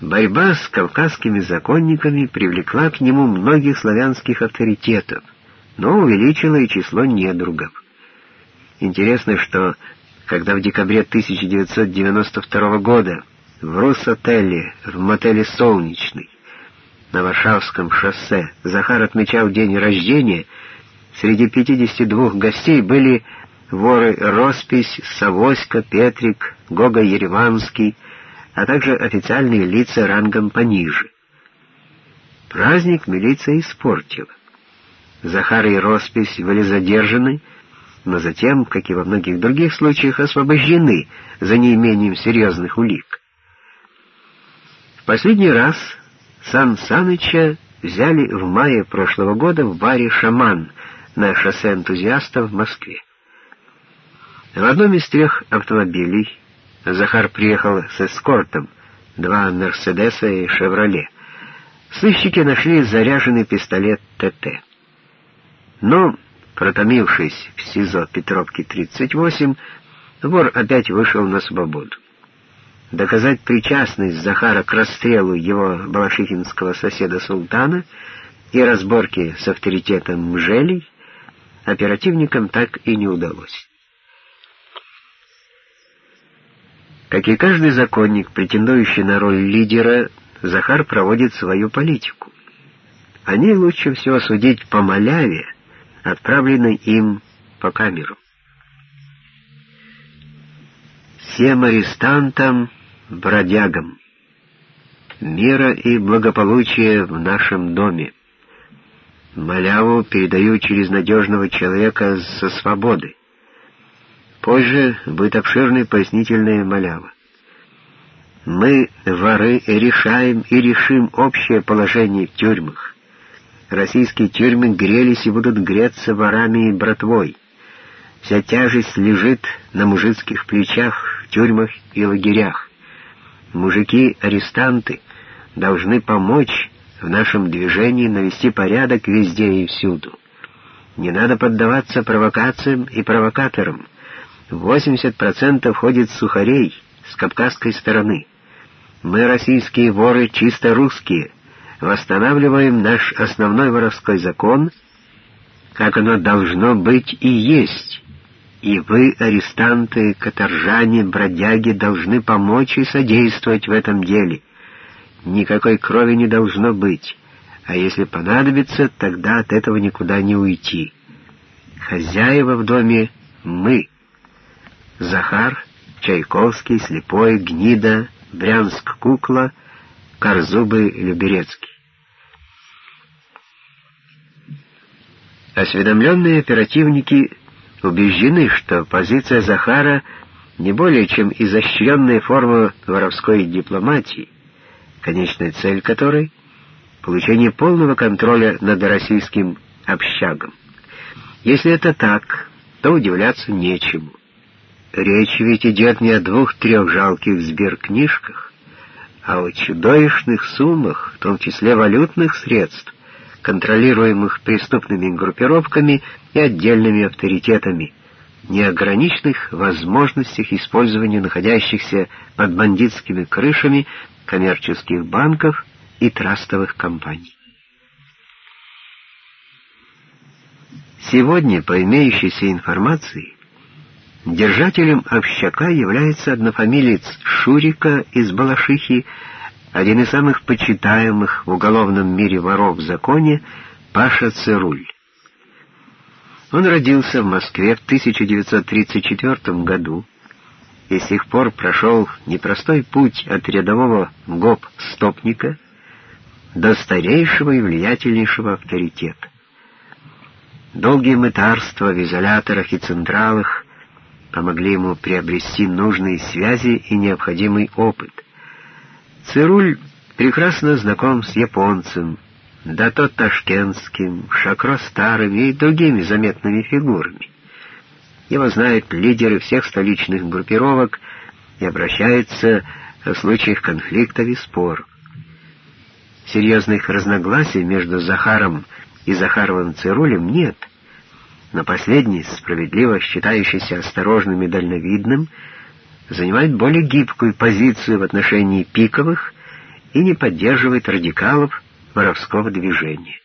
Борьба с кавказскими законниками привлекла к нему многих славянских авторитетов, но увеличила и число недругов. Интересно, что когда в декабре 1992 года в Рус-отеле, в мотеле «Солнечный» на Варшавском шоссе Захар отмечал день рождения, среди 52 гостей были воры Роспись, Савоська, Петрик, Гога Ереванский, а также официальные лица рангом пониже. Праздник милиция испортила. Захар и Роспись были задержаны, но затем, как и во многих других случаях, освобождены за неимением серьезных улик. В последний раз Сан Саныча взяли в мае прошлого года в баре «Шаман» на шоссе энтузиастов в Москве. В одном из трех автомобилей Захар приехал с эскортом, два «Мерседеса» и «Шевроле». Сыщики нашли заряженный пистолет ТТ. Но, протомившись в СИЗО Петровки 38, вор опять вышел на свободу. Доказать причастность Захара к расстрелу его балашихинского соседа Султана и разборки с авторитетом Мжелей оперативникам так и не удалось. Как и каждый законник, претендующий на роль лидера, Захар проводит свою политику. О ней лучше всего судить по маляве, отправленной им по камеру. Всем арестантам, бродягам, мира и благополучия в нашем доме. Маляву передаю через надежного человека со свободы. Позже будет обширная пояснительная малява. Мы, воры, решаем и решим общее положение в тюрьмах. Российские тюрьмы грелись и будут греться ворами и братвой. Вся тяжесть лежит на мужицких плечах в тюрьмах и лагерях. Мужики-арестанты должны помочь в нашем движении навести порядок везде и всюду. Не надо поддаваться провокациям и провокаторам. 80% ходит сухарей с кавказской стороны. Мы, российские воры, чисто русские, восстанавливаем наш основной воровской закон, как оно должно быть и есть. И вы, арестанты, каторжане, бродяги, должны помочь и содействовать в этом деле. Никакой крови не должно быть, а если понадобится, тогда от этого никуда не уйти. Хозяева в доме — мы. Захар, Чайковский, Слепой, Гнида, Брянск-Кукла, Корзубы, Люберецкий. Осведомленные оперативники убеждены, что позиция Захара не более чем изощренная форма воровской дипломатии, конечная цель которой — получение полного контроля над российским общагом. Если это так, то удивляться нечему. Речь ведь идет не о двух-трех жалких сберкнижках, а о чудовищных суммах, в том числе валютных средств, контролируемых преступными группировками и отдельными авторитетами, неограниченных возможностях использования находящихся под бандитскими крышами коммерческих банков и трастовых компаний. Сегодня, по имеющейся информации, Держателем общака является однофамилец Шурика из Балашихи, один из самых почитаемых в уголовном мире воров в законе, Паша Цируль. Он родился в Москве в 1934 году и с тех пор прошел непростой путь от рядового гоп-стопника до старейшего и влиятельнейшего авторитета. Долгие мытарства в изоляторах и централах помогли ему приобрести нужные связи и необходимый опыт. Цируль прекрасно знаком с японцем, да тот ташкентским, Шакро старым и другими заметными фигурами. Его знают лидеры всех столичных группировок и обращаются в случаях конфликтов и споров. Серьезных разногласий между Захаром и Захаровым Цирулем нет — но последний, справедливо считающийся осторожным и дальновидным, занимает более гибкую позицию в отношении пиковых и не поддерживает радикалов воровского движения.